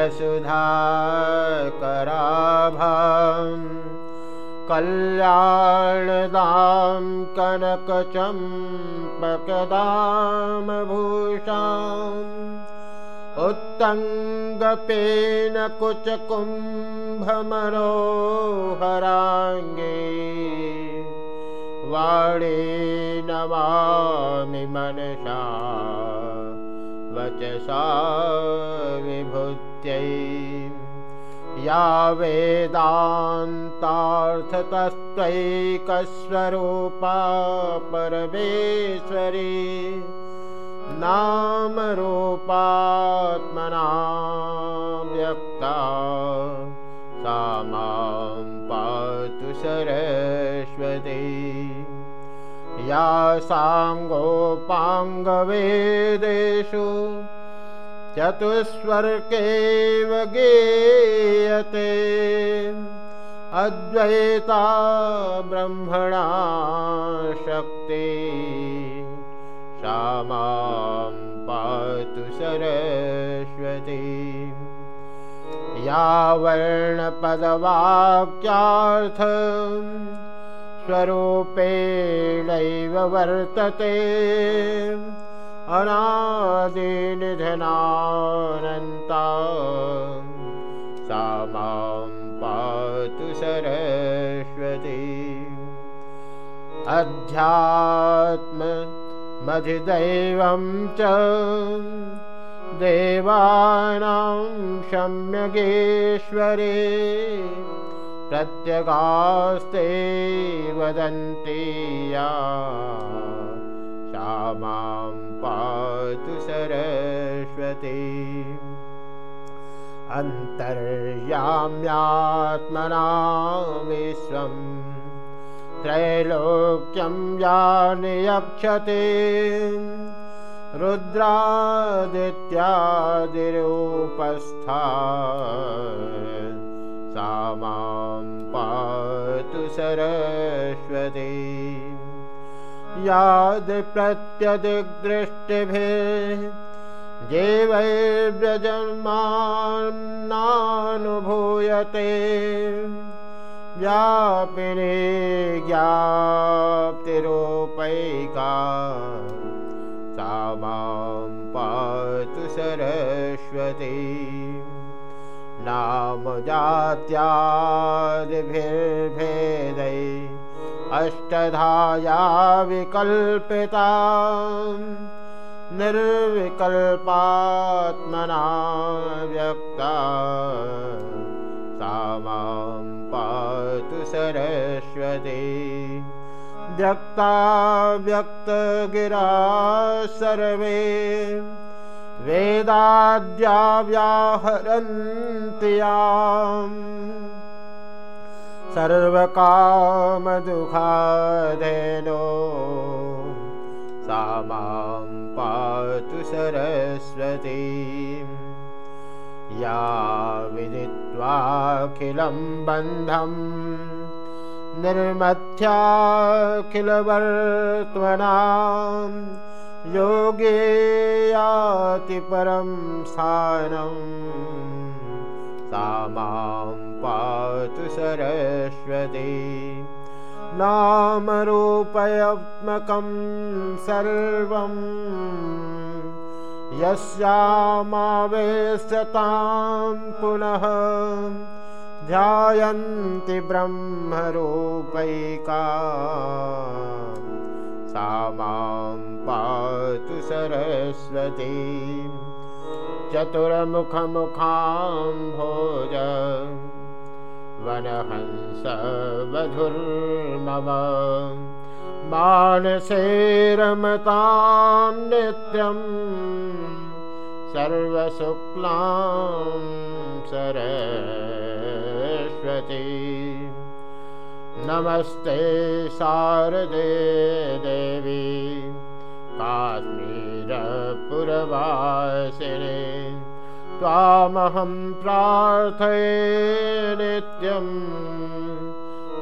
वरसुधाकराभां कल्याणदां कनकचम्पकदामभूषाम् उत्तङ्गपेन कुचकुम्भमरोहराङ्गे वाणी नमामि मनसा। वचसा या वेदान्तार्थतस्त्वैकस्वरूपा परमेश्वरी नामरूपात्मना व्यक्ता सा मां पातु सरस्वती या साङ्गोपाङ्गवेदेषु चतुस्वर्गेव गीयते। अद्वैता ब्रह्मणा शक्ति। मां पातु सरस्वती। या वर्णपदवाक्यार्थ स्वरूपेणैव वर्तते अनादिनिधनानन्ता सा मां पातु सरस्वती। अध्यात्म मधिदैवं च देवानां सम्यगेश्वरे प्रत्यगास्ते वदन्ति या सा मां पातु सरस्वती। अन्तर्याम्यात्मना त्रैलोक्यं यानियक्षते रुद्रादित्यादिरूपस्था सा मां पातु सरस्वती यादिप्रत्यदिग्दृष्टिभिः नानुभूयते व्यापिने ज्ञाप्तिरूपैका सा मां पातु सरस्वती। नामजात्यादिभिर्भेदै अष्टधाया विकल्पिता। निर्विकल्पात्मना व्यक्ता। सा मां पातु सरस्वती। व्यक्ता व्यक्तगिरा सर्वे। वेदाद्या व्याहरन्ति सर्वकामदुःखाधेनो सा मां पातु सरस्वती। या विदित्वाखिलं बन्धं निर्मथ्याखिलवर्त्मना योगे याति परं स्थानं सा मां पातु सरस्वती। नामरूपयात्मकं सर्वम् यस्यामावेशतां पुनः ध्यायन्ति ब्रह्मरूपैका। सा मां पातु सरस्वती चतुर्मुखमुखां भोज वनहंसवधुर्मव मानसे रमतां नित्यम् सर्वशुक्लां सरस्वती। नमस्ते शारदे देवी काश्मीरपुरवासिने त्वामहं प्रार्थये नित्यं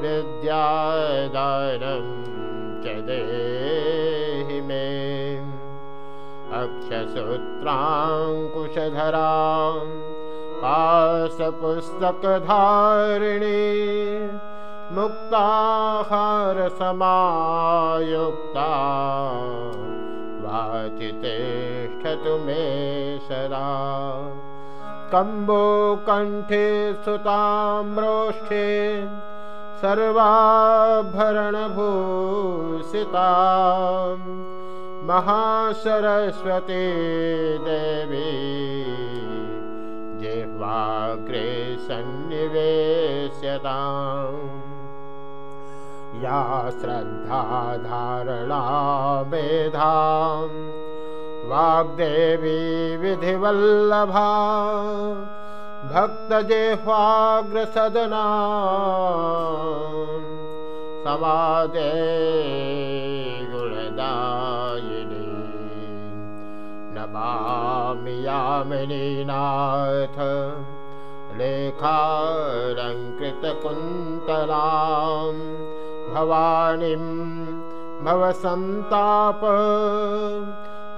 विद्यादानं च देहि मे। अक्षसूत्राङ्कुशधरां पाशपुस्तकधारिणी मुक्ताहारसमायुक्ता वाचितेष्ठतु मे सदा कम्बो कण्ठे सुताम्रोष्ठे सर्वाभरणभूषिता महासरस्वती देवी जिह्वाग्रे सन्निवेश्यताम्। या श्रद्धाधारणा मेधां वाग्देवी विधिवल्लभा। भक्तजिह्वाग्रसदना समादे गुणदायिनी। नमामि यामिनीनाथ लेखालङ्कृतकुन्तलां। भवानीं भवसन्ताप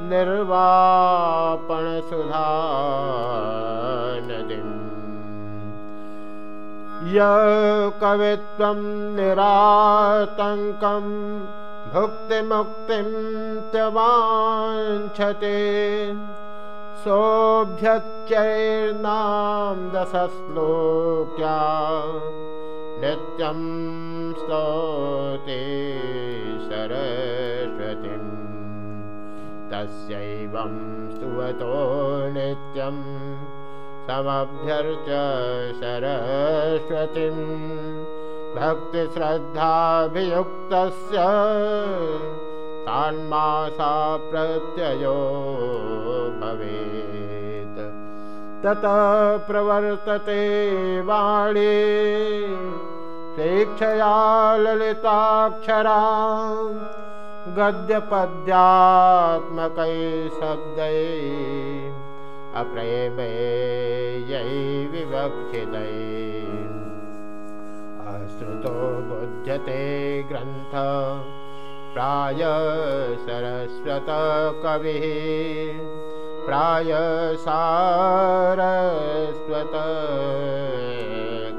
निर्वापणसुधा नदीम् य कवित्वं निरातङ्कं भुक्तिमुक्तिं च वाञ्छते। सोऽभ्यच्चैर्नां दशश्लोक्या नित्यं सरस्वतीं तस्यैवं स्तुवतो नित्यम् समभ्यर्च सरस्वतीं। भक्तिश्रद्धाभियुक्तस्य तान्मासा प्रत्ययो भवेत्। ततः प्रवर्तते वाणी शिक्षया ललिताक्षरा गद्यपद्यात्मकै शब्दैः अप्रेमे यै विवक्षितै। अश्रुतो बुध्यते ग्रन्थ प्राय सरस्वतकविः प्राय सारस्वत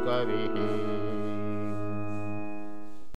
कविः